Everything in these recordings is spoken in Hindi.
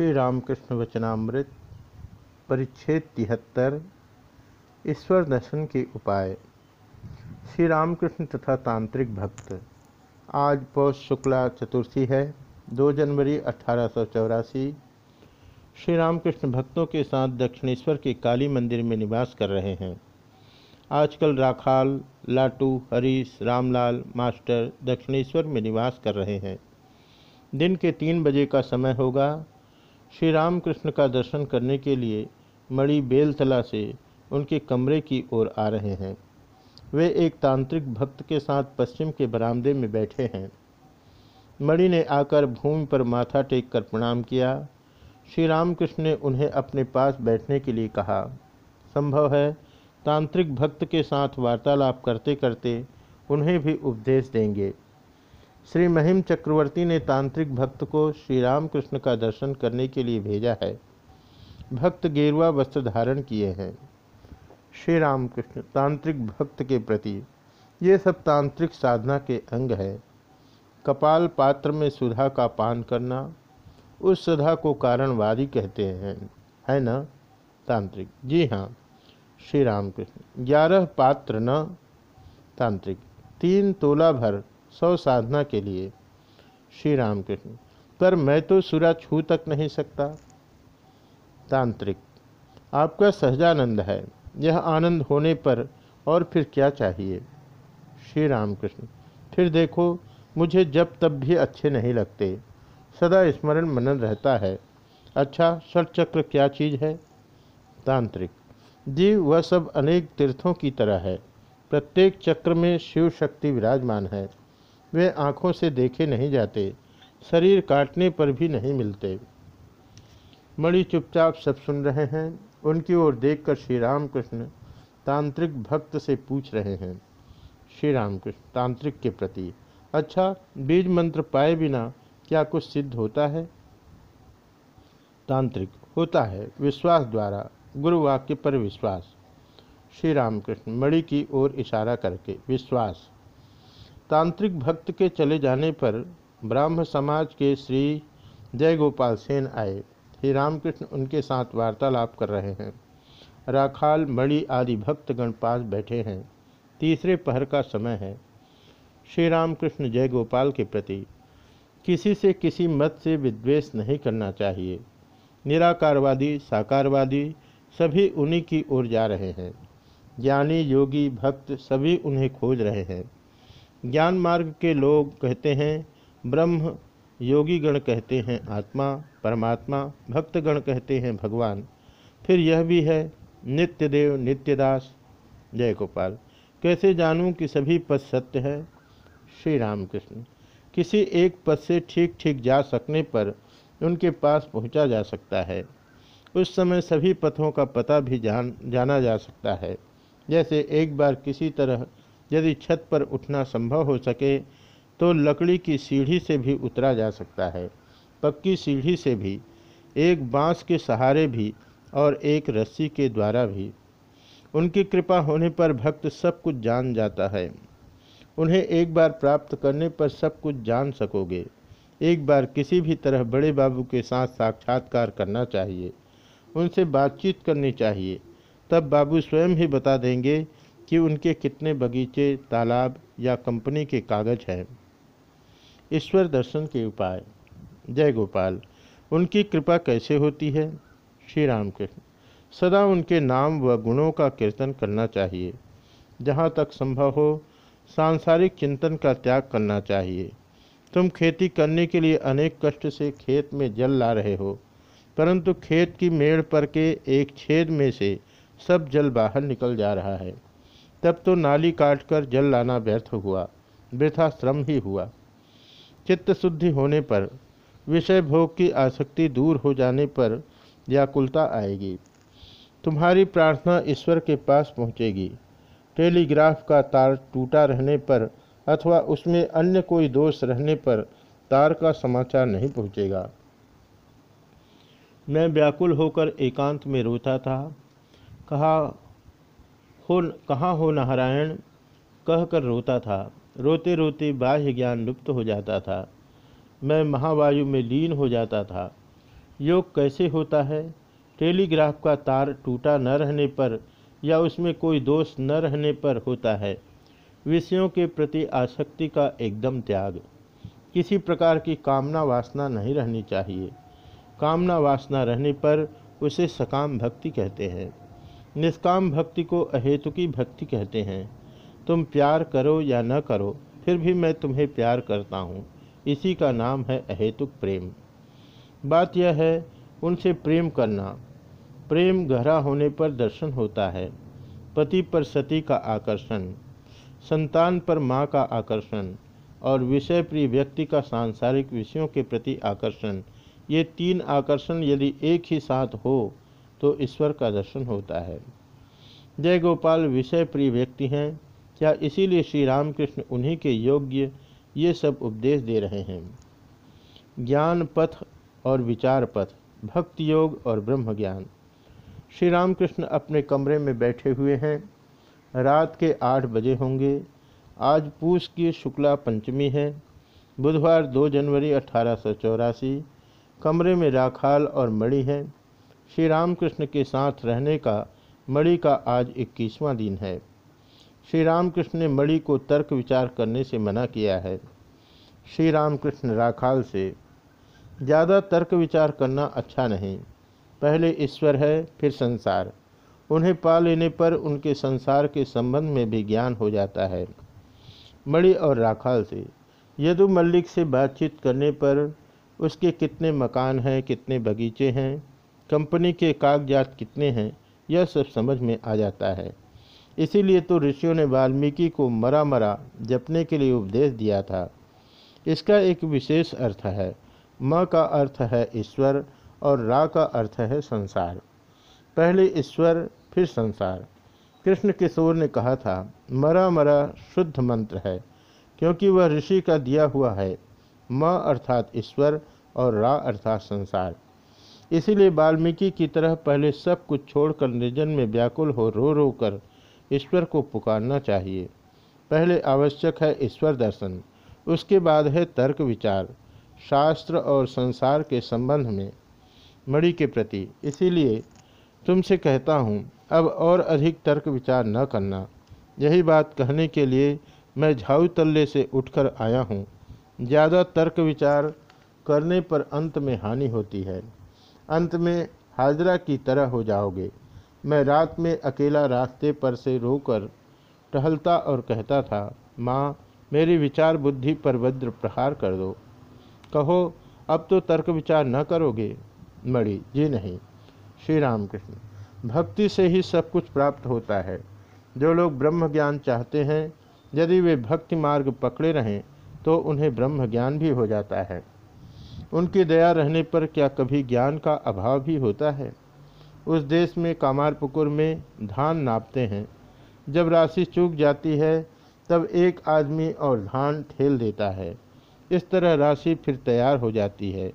श्री रामकृष्ण वचनामृत, परिच्छेद तिहत्तर, ईश्वर दर्शन के उपाय। श्री रामकृष्ण तथा तांत्रिक भक्त, आज पौष शुक्ला चतुर्थी है 2 जनवरी अठारह सौ चौरासी। श्री रामकृष्ण भक्तों के साथ दक्षिणेश्वर के काली मंदिर में निवास कर रहे हैं। आजकल राखाल, लाटू, हरीश, रामलाल, मास्टर दक्षिणेश्वर में निवास कर रहे हैं। दिन के तीन बजे का समय होगा श्री रामकृष्ण का दर्शन करने के लिए मणि बेलतला से उनके कमरे की ओर आ रहे हैं। वे एक तांत्रिक भक्त के साथ पश्चिम के बरामदे में बैठे हैं। मणि ने आकर भूमि पर माथा टेक कर प्रणाम किया। श्री रामकृष्ण ने उन्हें अपने पास बैठने के लिए कहा, संभव है तांत्रिक भक्त के साथ वार्तालाप करते करते उन्हें भी उपदेश देंगे। श्री महिम चक्रवर्ती ने तांत्रिक भक्त को श्री रामकृष्ण का दर्शन करने के लिए भेजा है। भक्त गेरुआ वस्त्र धारण किए हैं। श्री रामकृष्ण तांत्रिक भक्त के प्रति ये सब तांत्रिक साधना के अंग है। कपाल पात्र में सुधा का पान करना उस सुधा को कारणवादी कहते हैं। है न? तांत्रिक। जी हाँ श्री रामकृष्ण। ग्यारह पात्र न? तांत्रिक। तीन तोला भर सौ साधना के लिए श्री राम कृष्ण पर मैं तो सुरा छू तक नहीं सकता। तांत्रिक। आपका सहजानंद है। यह आनंद होने पर और फिर क्या चाहिए? श्री राम कृष्ण फिर देखो, मुझे जब तब भी अच्छे नहीं लगते। सदा स्मरण मनन रहता है। अच्छा षटचक्र क्या चीज़ है? तांत्रिक। जी वह सब अनेक तीर्थों की तरह है। प्रत्येक चक्र में शिव शक्ति विराजमान है। वे आँखों से देखे नहीं जाते, शरीर काटने पर भी नहीं मिलते। मणि चुपचाप सब सुन रहे हैं, उनकी ओर देखकर श्री रामकृष्ण तांत्रिक भक्त से पूछ रहे हैं। श्री रामकृष्ण तांत्रिक के प्रति अच्छा बीज मंत्र पाए बिना क्या कुछ सिद्ध होता है? तांत्रिक, होता है, विश्वास द्वारा गुरु वाक्य पर विश्वास। श्री रामकृष्ण मणि की ओर इशारा करके, विश्वास। तांत्रिक भक्त के चले जाने पर ब्राह्म समाज के श्री जयगोपाल सेन आए। श्री रामकृष्ण, उनके साथ वार्तालाप कर रहे हैं। राखाल, मणि आदि भक्तगण पास बैठे हैं। तीसरे पहर का समय है। श्री रामकृष्ण जय गोपाल के प्रति, किसी से किसी मत से विद्वेष नहीं करना चाहिए। निराकारवादी, साकारवादी, सभी उन्हीं की ओर जा रहे हैं। ज्ञानी, योगी, भक्त सभी उन्हें खोज रहे हैं। ज्ञान मार्ग के लोग कहते हैं, ब्रह्म योगी गण कहते हैं आत्मा, परमात्मा, भक्तगण कहते हैं भगवान। फिर यह भी है नित्य देव नित्यदास। जय गोपाल। कैसे जानूं कि सभी पद सत्य है? श्री रामकृष्ण। किसी एक पद से ठीक ठीक जा सकने पर उनके पास पहुँचा जा सकता है। उस समय सभी पथों का पता भी जान, जाना जा सकता है। जैसे एक बार किसी तरह यदि छत पर उठना संभव हो सके तो लकड़ी की सीढ़ी से भी उतरा जा सकता है। पक्की सीढ़ी से भी, एक बाँस के सहारे भी और एक रस्सी के द्वारा भी। उनकी कृपा होने पर भक्त सब कुछ जान जाता है। उन्हें एक बार प्राप्त करने पर सब कुछ जान सकोगे। एक बार किसी भी तरह बड़े बाबू के साथ साक्षात्कार करना चाहिए। उनसे बातचीत करनी चाहिए। तब बाबू स्वयं ही बता देंगे कि उनके कितने बगीचे, तालाब या कंपनी के कागज़ हैं। ईश्वर दर्शन के उपाय। जय गोपाल। उनकी कृपा कैसे होती है? श्री राम कृष्ण सदा उनके नाम व गुणों का कीर्तन करना चाहिए। जहाँ तक संभव हो, सांसारिक चिंतन का त्याग करना चाहिए। तुम खेती करने के लिए अनेक कष्ट से खेत में जल ला रहे हो, परंतु खेत की मेड़ पर के एक छेद में से सब जल बाहर निकल जा रहा है। तब तो नाली काटकर जल लाना व्यर्थ हुआ वृथा श्रम ही हुआ। चित्त शुद्धि होने पर, विषय भोग की आसक्ति दूर हो जाने पर व्याकुलता आएगी। तुम्हारी प्रार्थना ईश्वर के पास पहुँचेगी। टेलीग्राफ का तार टूटा रहने पर अथवा उसमें अन्य कोई दोष रहने पर तार का समाचार नहीं पहुँचेगा। मैं व्याकुल होकर एकांत में रोता था। कहा हो कहाँ हो नारायण? कहकर रोता था। रोते रोते बाह्य ज्ञान लुप्त हो जाता था। मैं महावायु में लीन हो जाता था। योग कैसे होता है? टेलीग्राफ का तार टूटा न रहने पर या उसमें कोई दोष न रहने पर होता है। विषयों के प्रति आसक्ति का एकदम त्याग। किसी प्रकार की कामना वासना नहीं रहनी चाहिए। कामना वासना रहने पर उसे सकाम भक्ति कहते हैं। निष्काम भक्ति को अहेतुकी भक्ति कहते हैं। तुम प्यार करो या न करो, फिर भी मैं तुम्हें प्यार करता हूँ। इसी का नाम है अहेतुक प्रेम। बात यह है, उनसे प्रेम करना। प्रेम गहरा होने पर दर्शन होता है। पति पर सती का आकर्षण, संतान पर माँ का आकर्षण और विषय प्रिय व्यक्ति का सांसारिक विषयों के प्रति आकर्षण। ये तीन आकर्षण यदि एक ही साथ हो तो ईश्वर का दर्शन होता है। जय गोपाल, विषय प्रिय व्यक्ति हैं, क्या इसीलिए श्री रामकृष्ण उन्हीं के योग्य ये सब उपदेश दे रहे हैं? ज्ञान पथ और विचार पथ भक्ति योग और ब्रह्म ज्ञान श्री रामकृष्ण अपने कमरे में बैठे हुए हैं। रात के आठ बजे होंगे। आज पूस की शुक्ला पंचमी है। बुधवार दो जनवरी अठारह सौ चौरासी। कमरे में राखाल और मणि है। श्री रामकृष्ण के साथ रहने का मणि का आज इक्कीसवां दिन है। श्री रामकृष्ण ने मणि को तर्क विचार करने से मना किया है। श्री रामकृष्ण राखाल से, ज़्यादा तर्क विचार करना अच्छा नहीं। पहले ईश्वर है, फिर संसार। उन्हें पा लेने पर उनके संसार के संबंध में भी ज्ञान हो जाता है। मणि और राखाल से, यदु मल्लिक से बातचीत करने पर उसके कितने मकान हैं, कितने बगीचे हैं? कंपनी के कागजात कितने हैं, यह सब समझ में आ जाता है। इसीलिए तो ऋषियों ने वाल्मीकि को मरा मरा जपने के लिए उपदेश दिया था। इसका एक विशेष अर्थ है, म का अर्थ है ईश्वर और रा का अर्थ है संसार। पहले ईश्वर, फिर संसार। कृष्ण किशोर ने कहा था, मरा मरा शुद्ध मंत्र है, क्योंकि वह ऋषि का दिया हुआ है, म अर्थात ईश्वर और रा अर्थात संसार। इसीलिए वाल्मीकि की तरह पहले सब कुछ छोड़कर निर्जन में व्याकुल हो रो रो कर ईश्वर को पुकारना चाहिए। पहले आवश्यक है ईश्वर दर्शन, उसके बाद है तर्क विचार, शास्त्र और संसार के संबंध में मणि के प्रति। इसीलिए तुमसे कहता हूँ, अब और अधिक तर्क विचार न करना। यही बात कहने के लिए मैं झाऊ तल्ले से उठकर आया हूँ। ज़्यादा तर्क विचार करने पर अंत में हानि होती है। अंत में हाजरा की तरह हो जाओगे। मैं रात में अकेला रास्ते पर से रोकर टहलता और कहता था, माँ, मेरी विचार बुद्धि पर वज्र प्रहार कर दो। कहो, अब तो तर्क विचार न करोगे। मणि, जी नहीं। श्री राम कृष्ण भक्ति से ही सब कुछ प्राप्त होता है। जो लोग ब्रह्म ज्ञान चाहते हैं, यदि वे भक्ति मार्ग पकड़े रहें तो उन्हें ब्रह्म ज्ञान भी हो जाता है। उनकी दया रहने पर क्या कभी ज्ञान का अभाव भी होता है? उस देश में कामारपुकुर में धान नापते हैं। जब राशि चूक जाती है, तब एक आदमी और धान ठेल देता है। इस तरह राशि फिर तैयार हो जाती है।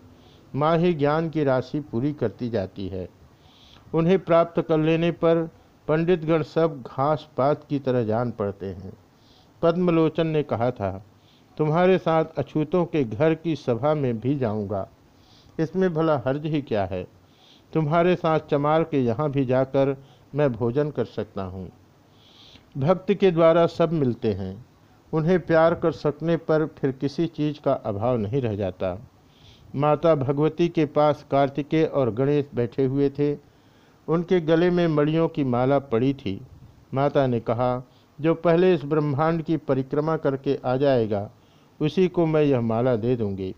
माँ ही ज्ञान की राशि पूरी करती जाती है। उन्हें प्राप्त कर लेने पर पंडितगण सब घास पात की तरह जान पड़ते हैं। पद्मलोचन ने कहा था तुम्हारे साथ अछूतों के घर की सभा में भी जाऊँगा। इसमें भला हर्ज ही क्या है? तुम्हारे साथ चमार के यहाँ भी जाकर मैं भोजन कर सकता हूँ। भक्त के द्वारा सब मिलते हैं। उन्हें प्यार कर सकने पर फिर किसी चीज़ का अभाव नहीं रह जाता। माता भगवती के पास कार्तिकेय और गणेश बैठे हुए थे। उनके गले में मड़ियों की माला पड़ी थी। माता ने कहा, जो पहले इस ब्रह्मांड की परिक्रमा करके आ जाएगा उसी को मैं यह माला दे दूँगी।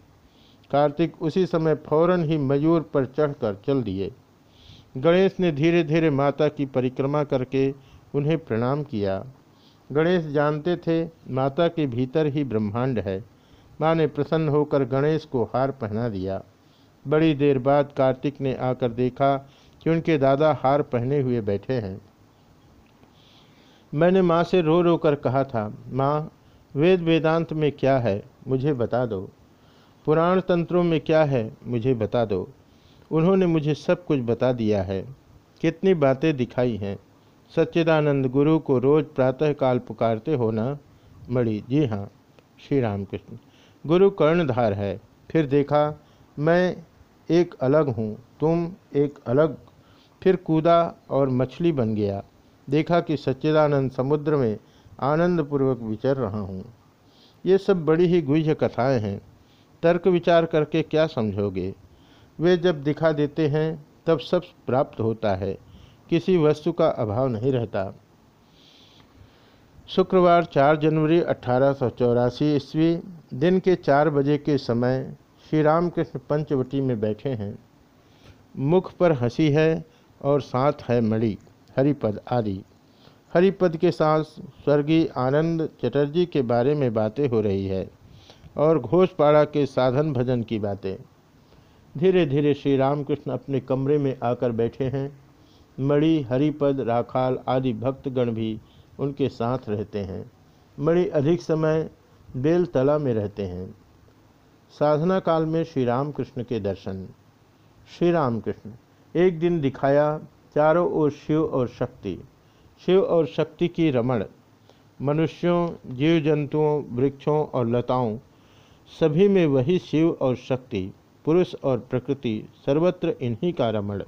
कार्तिक उसी समय फ़ौरन ही मयूर पर चढ़कर चल दिए। गणेश ने धीरे धीरे माता की परिक्रमा करके उन्हें प्रणाम किया। गणेश जानते थे, माता के भीतर ही ब्रह्मांड है। माँ ने प्रसन्न होकर गणेश को हार पहना दिया। बड़ी देर बाद कार्तिक ने आकर देखा कि उनके दादा हार पहने हुए बैठे हैं। मैंने माँ से रो रो कर कहा था, माँ वेद वेदांत में क्या है, मुझे बता दो। पुराण तंत्रों में क्या है, मुझे बता दो। उन्होंने मुझे सब कुछ बता दिया है। कितनी बातें दिखाई हैं। सच्चिदानंद गुरु को रोज प्रातःकाल पुकारते हो ना जी हाँ श्री राम कृष्ण गुरु कर्णधार है। फिर देखा, मैं एक अलग हूँ, तुम एक अलग। फिर कूदा और मछली बन गया। देखा कि सच्चिदानंद समुद्र में आनंदपूर्वक विचर रहा हूँ। ये सब बड़ी ही गुह्य कथाएँ हैं। तर्क विचार करके क्या समझोगे? वे जब दिखा देते हैं, तब सब प्राप्त होता है। किसी वस्तु का अभाव नहीं रहता। शुक्रवार 4 जनवरी अठारह ईस्वी, दिन के चार बजे के समय श्री रामकृष्ण पंचवटी में बैठे हैं। मुख पर हँसी है और साथ है मणि, हरिपद आदि। हरिपद के साथ स्वर्गीय आनंद चटर्जी के बारे में बातें हो रही है और घोषपाड़ा के साधन भजन की बातें। धीरे धीरे श्री रामकृष्ण अपने कमरे में आकर बैठे हैं। मणि, हरिपद, राखाल आदि भक्तगण भी उनके साथ रहते हैं। मणि अधिक समय बेलतला में रहते हैं। साधना काल में श्री रामकृष्ण के दर्शन। श्री रामकृष्ण एक दिन दिखाया चारों ओर शिव और शक्ति। शिव और शक्ति की रमण, मनुष्यों जीव जंतुओं वृक्षों और लताओं, सभी में वही शिव और शक्ति, पुरुष और प्रकृति, सर्वत्र इन्हीं का रमण।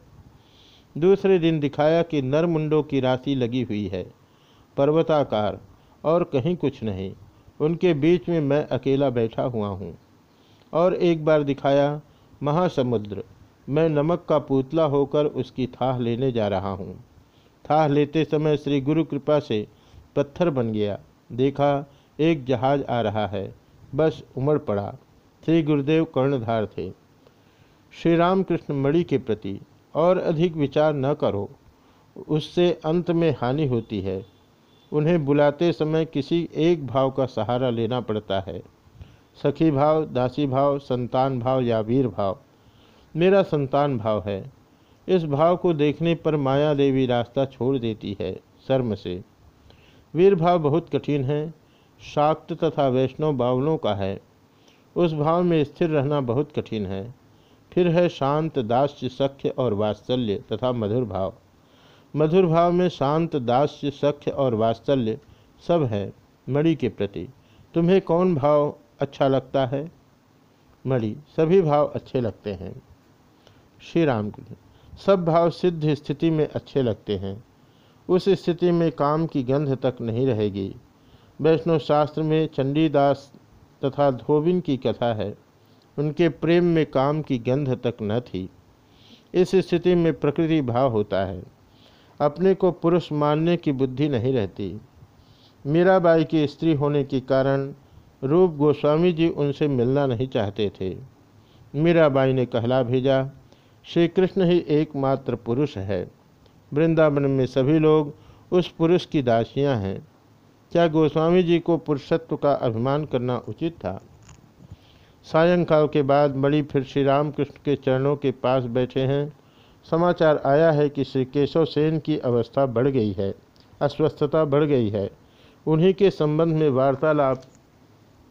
दूसरे दिन दिखाया कि नरमुंडों की राशि लगी हुई है, पर्वताकार, और कहीं कुछ नहीं। उनके बीच में मैं अकेला बैठा हुआ हूँ। और एक बार दिखाया, महासमुद्र, मैं नमक का पुतला होकर उसकी थाह लेने जा रहा हूँ। थाह लेते समय श्री गुरु कृपा से पत्थर बन गया। देखा, एक जहाज़ आ रहा है। बस उमड़ पड़ा। श्री गुरुदेव कर्णधार थे। श्री रामकृष्ण मणि के प्रति और अधिक विचार न करो। उससे अंत में हानि होती है। उन्हें बुलाते समय किसी एक भाव का सहारा लेना पड़ता है। सखी भाव, दासी भाव, संतान भाव या वीर भाव। मेरा संतान भाव है। इस भाव को देखने पर माया देवी रास्ता छोड़ देती है शर्म से। वीर भाव बहुत कठिन है, शाक्त तथा वैष्णव बावलों का है। उस भाव में स्थिर रहना बहुत कठिन है। फिर है शांत, दास्य, सख्य और वात्सल्य तथा मधुर भाव। मधुर भाव में शांत, दास्य, सख्य और वात्सल्य सब है मणि के प्रति। तुम्हें कौन भाव अच्छा लगता है? मणि, सभी भाव अच्छे लगते हैं। श्री राम सब भाव सिद्ध स्थिति में अच्छे लगते हैं। उस स्थिति में काम की गंध तक नहीं रहेगी। वैष्णव शास्त्र में चंडीदास तथा धोबिन की कथा है। उनके प्रेम में काम की गंध तक न थी। इस स्थिति में प्रकृति भाव होता है। अपने को पुरुष मानने की बुद्धि नहीं रहती। मीराबाई की स्त्री होने के कारण रूप गोस्वामी जी उनसे मिलना नहीं चाहते थे। मीराबाई ने कहला भेजा। श्री कृष्ण ही एकमात्र पुरुष है। वृंदावन में सभी लोग उस पुरुष की दासियाँ हैं। क्या गोस्वामी जी को पुरुषत्व का अभिमान करना उचित था? सायंकाल के बाद बड़ी फिर श्री रामकृष्ण के चरणों के पास बैठे हैं। समाचार आया है कि श्री केशव सेन की अवस्था बढ़ गई है, अस्वस्थता बढ़ गई है। उन्हीं के संबंध में वार्तालाप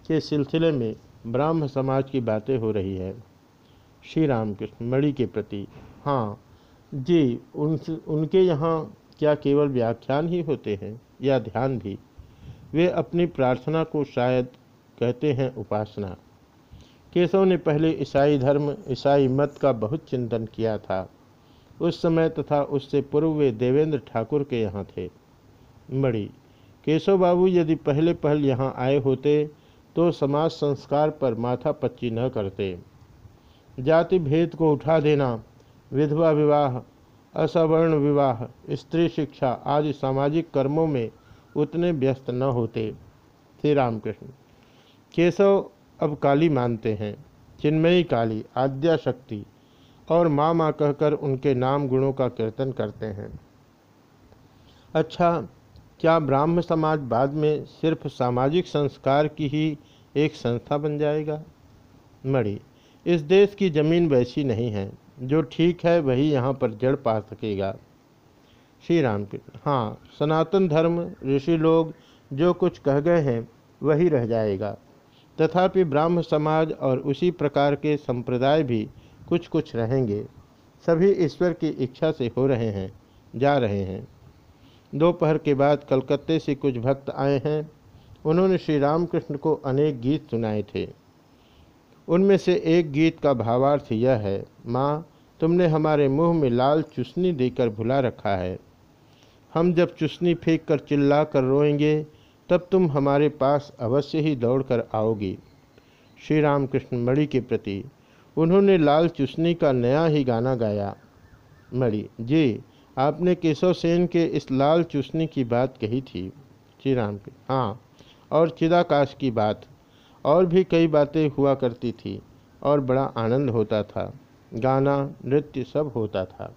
के सिलसिले में ब्राह्म समाज की बातें हो रही है। श्री रामकृष्ण मणि के प्रति। हाँ जी उन उनके यहाँ क्या केवल व्याख्यान ही होते हैं या ध्यान भी? वे अपनी प्रार्थना को शायद कहते हैं उपासना। केशव ने पहले ईसाई धर्म, ईसाई मत का बहुत चिंतन किया था। उस समय तथा उससे पूर्व वे देवेंद्र ठाकुर के यहाँ थे। मणि, केशव बाबू यदि पहले पहल यहाँ आए होते तो समाज संस्कार पर माथा पच्ची न करते। जाति भेद को उठा देना, विधवा विवाह, असवर्ण विवाह, स्त्री शिक्षा आदि सामाजिक कर्मों में उतने व्यस्त न होते। श्री रामकृष्ण। केशव अब काली मानते हैं। चिन्मयी काली आद्या शक्ति और माँ माँ कहकर उनके नाम गुणों का कीर्तन करते हैं। अच्छा क्या ब्राह्म समाज बाद में सिर्फ़ सामाजिक संस्कार की ही एक संस्था बन जाएगा? मणि। इस देश की ज़मीन वैसी नहीं है। जो ठीक है, वही यहाँ पर जड़ पा सकेगा। श्री राम हाँ सनातन धर्म, ऋषि लोग जो कुछ कह गए हैं, वही रह जाएगा। तथापि ब्राह्म समाज और उसी प्रकार के संप्रदाय भी कुछ कुछ रहेंगे। सभी ईश्वर की इच्छा से हो रहे हैं, जा रहे हैं। दोपहर के बाद कलकत्ते से कुछ भक्त आए हैं। उन्होंने श्री रामकृष्ण को अनेक गीत सुनाए थे। उनमें से एक गीत का भावार्थ यह है, माँ, तुमने हमारे मुँह में लाल चुस्नी देकर भुला रखा है। हम जब चुस्नी फेंक कर चिल्ला कर रोएँगे, तब तुम हमारे पास अवश्य ही दौड़कर आओगी। श्री रामकृष्ण मणि के प्रति उन्होंने लाल चुस्नी का नया ही गाना गाया। मणि, जी, आपने केशव सेन के इस लाल चुस्नी की बात कही थी। श्री राम हाँ और चिदाकाश की बात। और भी कई बातें हुआ करती थी और बड़ा आनंद होता था। गाना, नृत्य सब होता था।